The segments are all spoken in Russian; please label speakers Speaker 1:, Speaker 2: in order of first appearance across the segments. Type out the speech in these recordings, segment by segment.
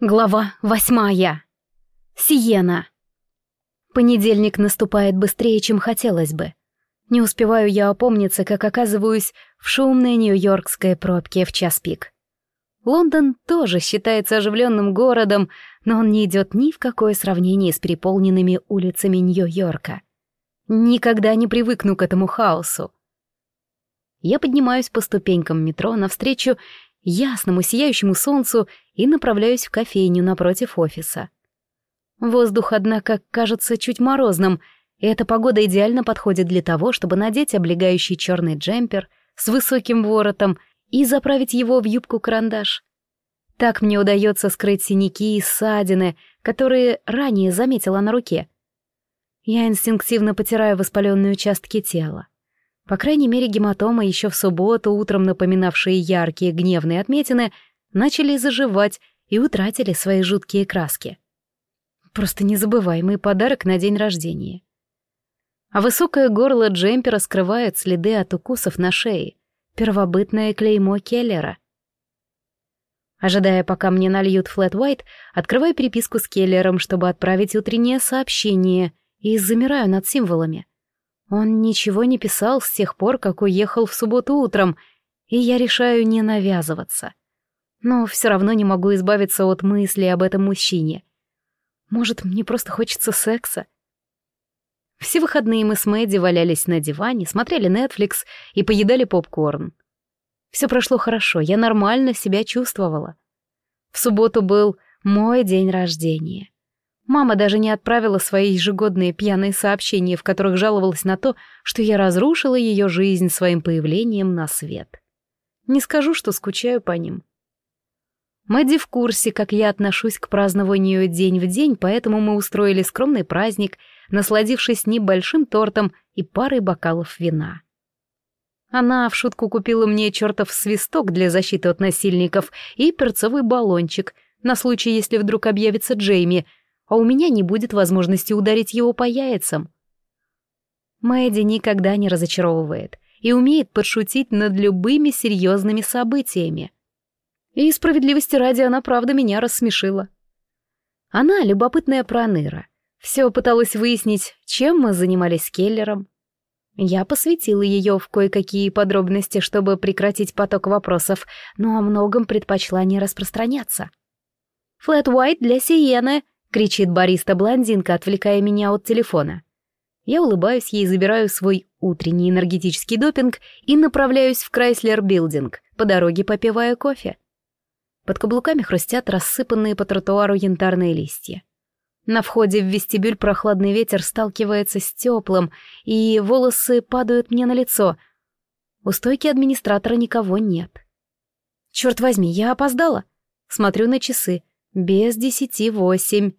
Speaker 1: Глава восьмая. Сиена. Понедельник наступает быстрее, чем хотелось бы. Не успеваю я опомниться, как оказываюсь в шумной нью-йоркской пробке в час пик. Лондон тоже считается оживленным городом, но он не идет ни в какое сравнение с переполненными улицами Нью-Йорка. Никогда не привыкну к этому хаосу. Я поднимаюсь по ступенькам метро навстречу ясному сияющему солнцу и направляюсь в кофейню напротив офиса. Воздух, однако, кажется чуть морозным, и эта погода идеально подходит для того, чтобы надеть облегающий черный джемпер с высоким воротом и заправить его в юбку-карандаш. Так мне удается скрыть синяки и ссадины, которые ранее заметила на руке. Я инстинктивно потираю воспаленные участки тела. По крайней мере, гематомы, еще в субботу, утром напоминавшие яркие гневные отметины, начали заживать и утратили свои жуткие краски. Просто незабываемый подарок на день рождения. А высокое горло джемпера скрывает следы от укусов на шее, первобытное клеймо Келлера. Ожидая, пока мне нальют флэт White, открываю переписку с Келлером, чтобы отправить утреннее сообщение, и замираю над символами. Он ничего не писал с тех пор, как уехал в субботу утром, и я решаю не навязываться. Но все равно не могу избавиться от мысли об этом мужчине. Может, мне просто хочется секса? Все выходные мы с Мэдди валялись на диване, смотрели Netflix и поедали попкорн. Все прошло хорошо, я нормально себя чувствовала. В субботу был мой день рождения. Мама даже не отправила свои ежегодные пьяные сообщения, в которых жаловалась на то, что я разрушила ее жизнь своим появлением на свет. Не скажу, что скучаю по ним. Мэдди в курсе, как я отношусь к празднованию день в день, поэтому мы устроили скромный праздник, насладившись небольшим тортом и парой бокалов вина. Она в шутку купила мне чертов свисток для защиты от насильников и перцовый баллончик на случай, если вдруг объявится Джейми — а у меня не будет возможности ударить его по яйцам. Мэдди никогда не разочаровывает и умеет подшутить над любыми серьезными событиями. И справедливости ради она правда меня рассмешила. Она любопытная проныра. Все пыталась выяснить, чем мы занимались с Келлером. Я посвятила ее в кое-какие подробности, чтобы прекратить поток вопросов, но о многом предпочла не распространяться. «Флэт Уайт для Сиены», — кричит бариста-блондинка, отвлекая меня от телефона. Я улыбаюсь ей, забираю свой утренний энергетический допинг и направляюсь в Крайслер Билдинг, по дороге попивая кофе. Под каблуками хрустят рассыпанные по тротуару янтарные листья. На входе в вестибюль прохладный ветер сталкивается с теплым, и волосы падают мне на лицо. У стойки администратора никого нет. Черт возьми, я опоздала. Смотрю на часы. Без десяти восемь.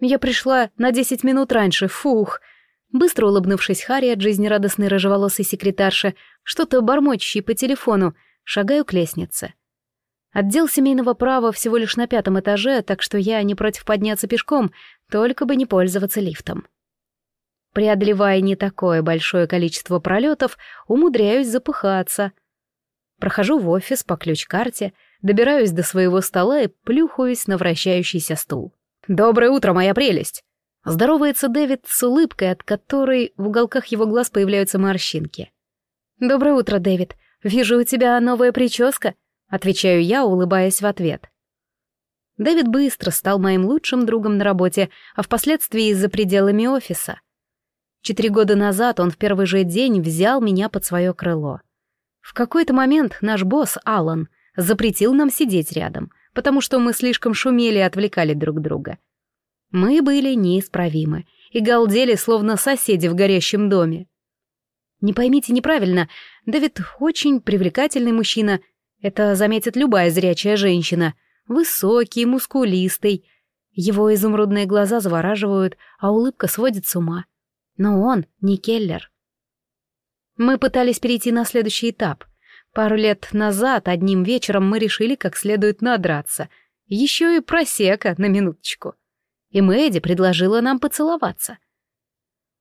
Speaker 1: Я пришла на десять минут раньше, фух. Быстро улыбнувшись Харри от жизнерадостной рыжеволосой секретарши, что-то бормочущей по телефону, шагаю к лестнице. Отдел семейного права всего лишь на пятом этаже, так что я не против подняться пешком, только бы не пользоваться лифтом. Преодолевая не такое большое количество пролетов, умудряюсь запыхаться. Прохожу в офис по ключ-карте — Добираюсь до своего стола и плюхаюсь на вращающийся стул. «Доброе утро, моя прелесть!» Здоровается Дэвид с улыбкой, от которой в уголках его глаз появляются морщинки. «Доброе утро, Дэвид. Вижу, у тебя новая прическа», — отвечаю я, улыбаясь в ответ. Дэвид быстро стал моим лучшим другом на работе, а впоследствии и за пределами офиса. Четыре года назад он в первый же день взял меня под свое крыло. В какой-то момент наш босс, Алан, запретил нам сидеть рядом, потому что мы слишком шумели и отвлекали друг друга. Мы были неисправимы и галдели, словно соседи в горящем доме. Не поймите неправильно, Дэвид очень привлекательный мужчина, это заметит любая зрячая женщина, высокий, мускулистый. Его изумрудные глаза завораживают, а улыбка сводит с ума. Но он не Келлер. Мы пытались перейти на следующий этап — Пару лет назад одним вечером мы решили как следует надраться. Еще и просека на минуточку. И Мэдди предложила нам поцеловаться.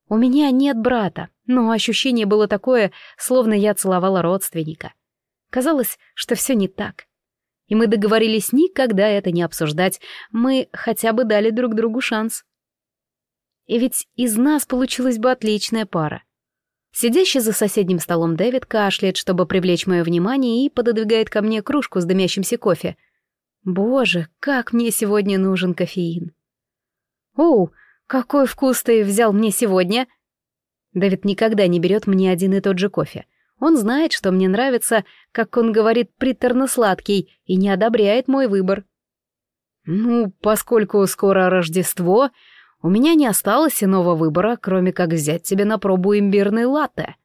Speaker 1: У меня нет брата, но ощущение было такое, словно я целовала родственника. Казалось, что все не так. И мы договорились никогда это не обсуждать, мы хотя бы дали друг другу шанс. И ведь из нас получилась бы отличная пара. Сидящий за соседним столом Дэвид кашляет, чтобы привлечь мое внимание, и пододвигает ко мне кружку с дымящимся кофе. Боже, как мне сегодня нужен кофеин. «Оу, какой вкус ты взял мне сегодня?» Дэвид никогда не берет мне один и тот же кофе. Он знает, что мне нравится, как он говорит, приторно-сладкий, и не одобряет мой выбор. «Ну, поскольку скоро Рождество, у меня не осталось иного выбора, кроме как взять тебе на пробу имбирный латте».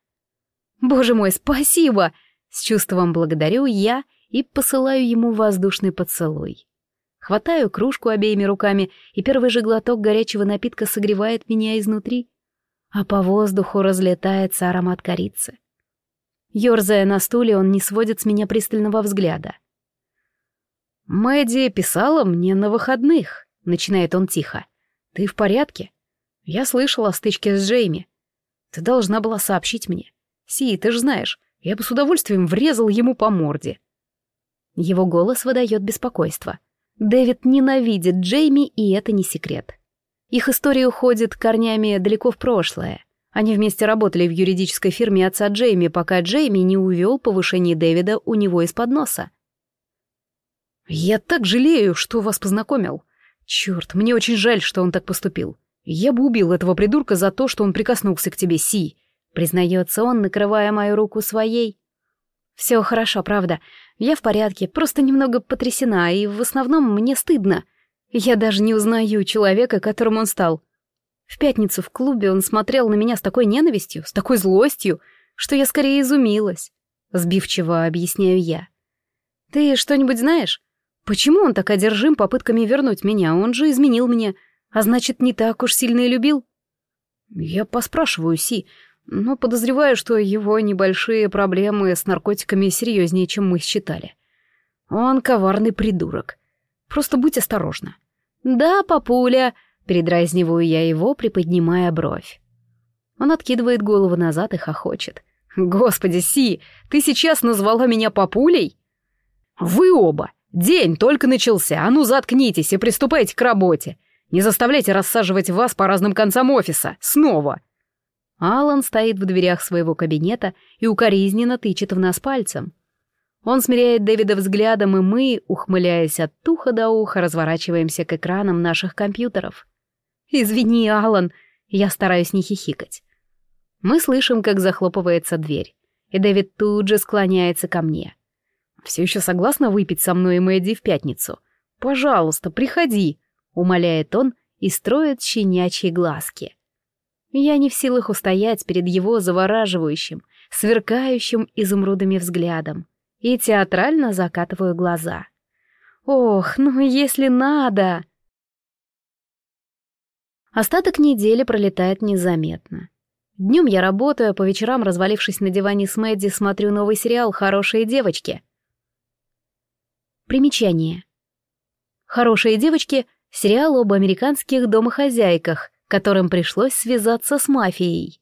Speaker 1: «Боже мой, спасибо!» С чувством благодарю я и посылаю ему воздушный поцелуй. Хватаю кружку обеими руками, и первый же глоток горячего напитка согревает меня изнутри, а по воздуху разлетается аромат корицы. Ёрзая на стуле, он не сводит с меня пристального взгляда. «Мэдди писала мне на выходных», — начинает он тихо. «Ты в порядке? Я слышал о стычке с Джейми. Ты должна была сообщить мне. Си, ты же знаешь, я бы с удовольствием врезал ему по морде». Его голос выдает беспокойство. Дэвид ненавидит Джейми, и это не секрет. Их история уходит корнями далеко в прошлое. Они вместе работали в юридической фирме отца Джейми, пока Джейми не увел повышение Дэвида у него из-под носа. «Я так жалею, что вас познакомил. Черт, мне очень жаль, что он так поступил. Я бы убил этого придурка за то, что он прикоснулся к тебе, Си», — признается он, накрывая мою руку своей. «Все хорошо, правда. Я в порядке, просто немного потрясена, и в основном мне стыдно. Я даже не узнаю человека, которым он стал. В пятницу в клубе он смотрел на меня с такой ненавистью, с такой злостью, что я скорее изумилась. Сбивчиво объясняю я. «Ты что-нибудь знаешь? Почему он так одержим попытками вернуть меня? Он же изменил мне, а значит, не так уж сильно и любил». Я поспрашиваю Си, но подозреваю, что его небольшие проблемы с наркотиками серьезнее, чем мы считали. Он коварный придурок. Просто будь осторожна. Да, папуля, передразниваю я его, приподнимая бровь. Он откидывает голову назад и хохочет. Господи, Си, ты сейчас назвала меня папулей? Вы оба. День только начался, а ну заткнитесь и приступайте к работе. Не заставляйте рассаживать вас по разным концам офиса. Снова. Алан стоит в дверях своего кабинета и укоризненно тычет в нас пальцем. Он смиряет Дэвида взглядом, и мы, ухмыляясь от уха до уха, разворачиваемся к экранам наших компьютеров. «Извини, Алан», я стараюсь не хихикать. Мы слышим, как захлопывается дверь, и Дэвид тут же склоняется ко мне. «Все еще согласна выпить со мной и Мэдди в пятницу? Пожалуйста, приходи», — умоляет он и строит щенячьи глазки. Я не в силах устоять перед его завораживающим, сверкающим изумрудами взглядом и театрально закатываю глаза. Ох, ну если надо! Остаток недели пролетает незаметно. Днем я работаю, а по вечерам, развалившись на диване с Мэдди, смотрю новый сериал «Хорошие девочки». Примечание. «Хорошие девочки» — сериал об американских домохозяйках — которым пришлось связаться с мафией.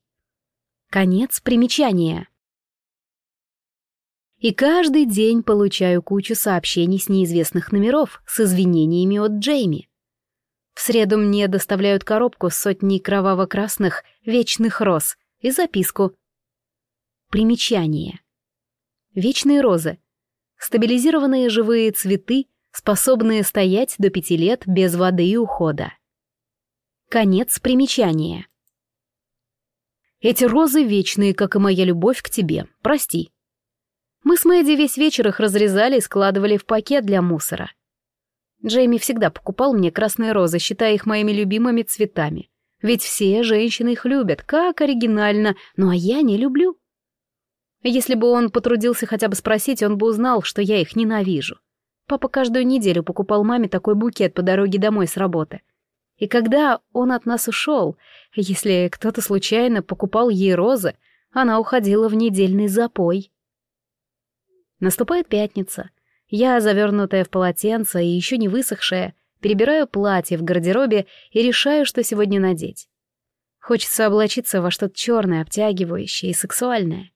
Speaker 1: Конец примечания. И каждый день получаю кучу сообщений с неизвестных номеров с извинениями от Джейми. В среду мне доставляют коробку с сотней кроваво-красных вечных роз и записку. Примечание. Вечные розы. Стабилизированные живые цветы, способные стоять до пяти лет без воды и ухода. Конец примечания. Эти розы вечные, как и моя любовь к тебе. Прости. Мы с Мэдди весь вечер их разрезали и складывали в пакет для мусора. Джейми всегда покупал мне красные розы, считая их моими любимыми цветами. Ведь все женщины их любят, как оригинально, ну а я не люблю. Если бы он потрудился хотя бы спросить, он бы узнал, что я их ненавижу. Папа каждую неделю покупал маме такой букет по дороге домой с работы — и когда он от нас ушел, если кто-то случайно покупал ей розы, она уходила в недельный запой. Наступает пятница. Я, завернутая в полотенце и еще не высохшая, перебираю платье в гардеробе и решаю, что сегодня надеть. Хочется облачиться во что-то черное, обтягивающее и сексуальное.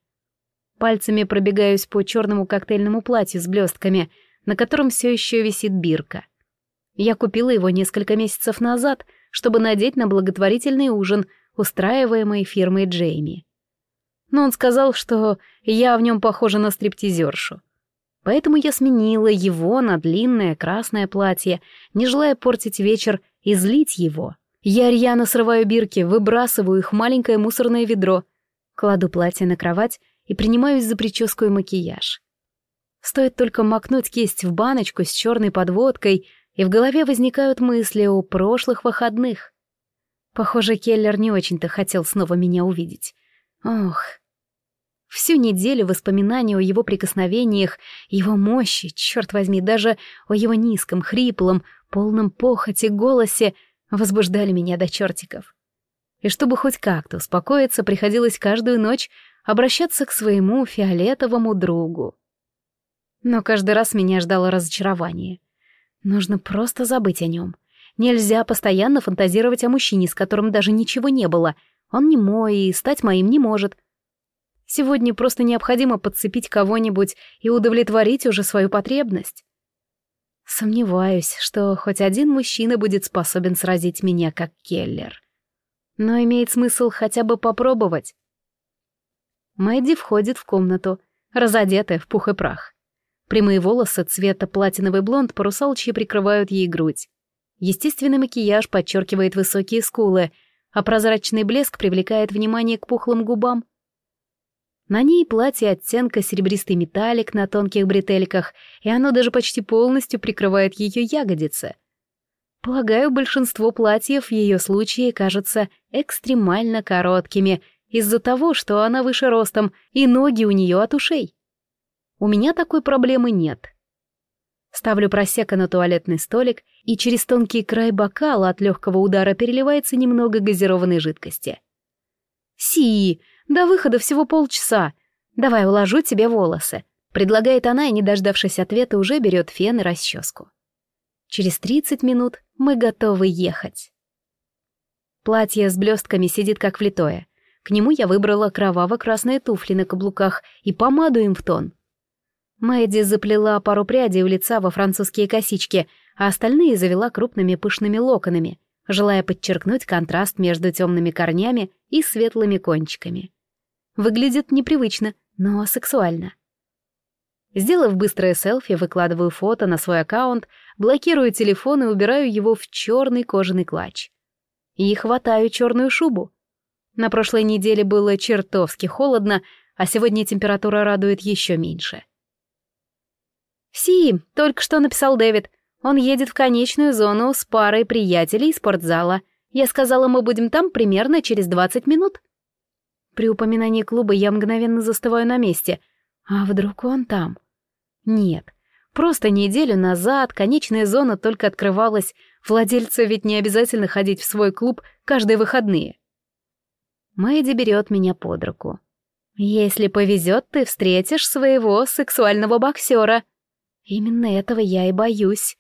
Speaker 1: Пальцами пробегаюсь по черному коктейльному платью с блестками, на котором все еще висит бирка. Я купила его несколько месяцев назад, чтобы надеть на благотворительный ужин, устраиваемый фирмой Джейми. Но он сказал, что я в нем похожа на стриптизершу. Поэтому я сменила его на длинное красное платье, не желая портить вечер и злить его. Я рьяно срываю бирки, выбрасываю их в маленькое мусорное ведро, кладу платье на кровать и принимаюсь за прическу и макияж. Стоит только макнуть кисть в баночку с черной подводкой, и в голове возникают мысли о прошлых выходных. Похоже, Келлер не очень-то хотел снова меня увидеть. Ох. Всю неделю воспоминания о его прикосновениях, его мощи, черт возьми, даже о его низком, хриплом, полном похоти голосе возбуждали меня до чертиков. И чтобы хоть как-то успокоиться, приходилось каждую ночь обращаться к своему фиолетовому другу. Но каждый раз меня ждало разочарование. Нужно просто забыть о нем. Нельзя постоянно фантазировать о мужчине, с которым даже ничего не было. Он не мой и стать моим не может. Сегодня просто необходимо подцепить кого-нибудь и удовлетворить уже свою потребность. Сомневаюсь, что хоть один мужчина будет способен сразить меня, как Келлер. Но имеет смысл хотя бы попробовать. Мэдди входит в комнату, разодетая в пух и прах. Прямые волосы цвета платиновый блонд по прикрывают ей грудь. Естественный макияж подчеркивает высокие скулы, а прозрачный блеск привлекает внимание к пухлым губам. На ней платье оттенка серебристый металлик на тонких бретельках, и оно даже почти полностью прикрывает ее ягодицы. Полагаю, большинство платьев в ее случае кажутся экстремально короткими из-за того, что она выше ростом, и ноги у нее от ушей. У меня такой проблемы нет. Ставлю просека на туалетный столик, и через тонкий край бокала от легкого удара переливается немного газированной жидкости. «Си, до выхода всего полчаса. Давай уложу тебе волосы», — предлагает она, и, не дождавшись ответа, уже берет фен и расческу. Через тридцать минут мы готовы ехать. Платье с блестками сидит как влитое. К нему я выбрала кроваво-красные туфли на каблуках и помаду им в тон — Мэдди заплела пару прядей у лица во французские косички, а остальные завела крупными пышными локонами, желая подчеркнуть контраст между темными корнями и светлыми кончиками. Выглядит непривычно, но сексуально. Сделав быстрое селфи, выкладываю фото на свой аккаунт, блокирую телефон и убираю его в черный кожаный клатч. И хватаю черную шубу. На прошлой неделе было чертовски холодно, а сегодня температура радует еще меньше. «Си, только что написал Дэвид. Он едет в конечную зону с парой приятелей из спортзала. Я сказала, мы будем там примерно через 20 минут». При упоминании клуба я мгновенно застываю на месте. А вдруг он там? Нет. Просто неделю назад конечная зона только открывалась. Владельцу ведь не обязательно ходить в свой клуб каждые выходные. Мэйди берет меня под руку. «Если повезет, ты встретишь своего сексуального боксера», Именно этого я и боюсь.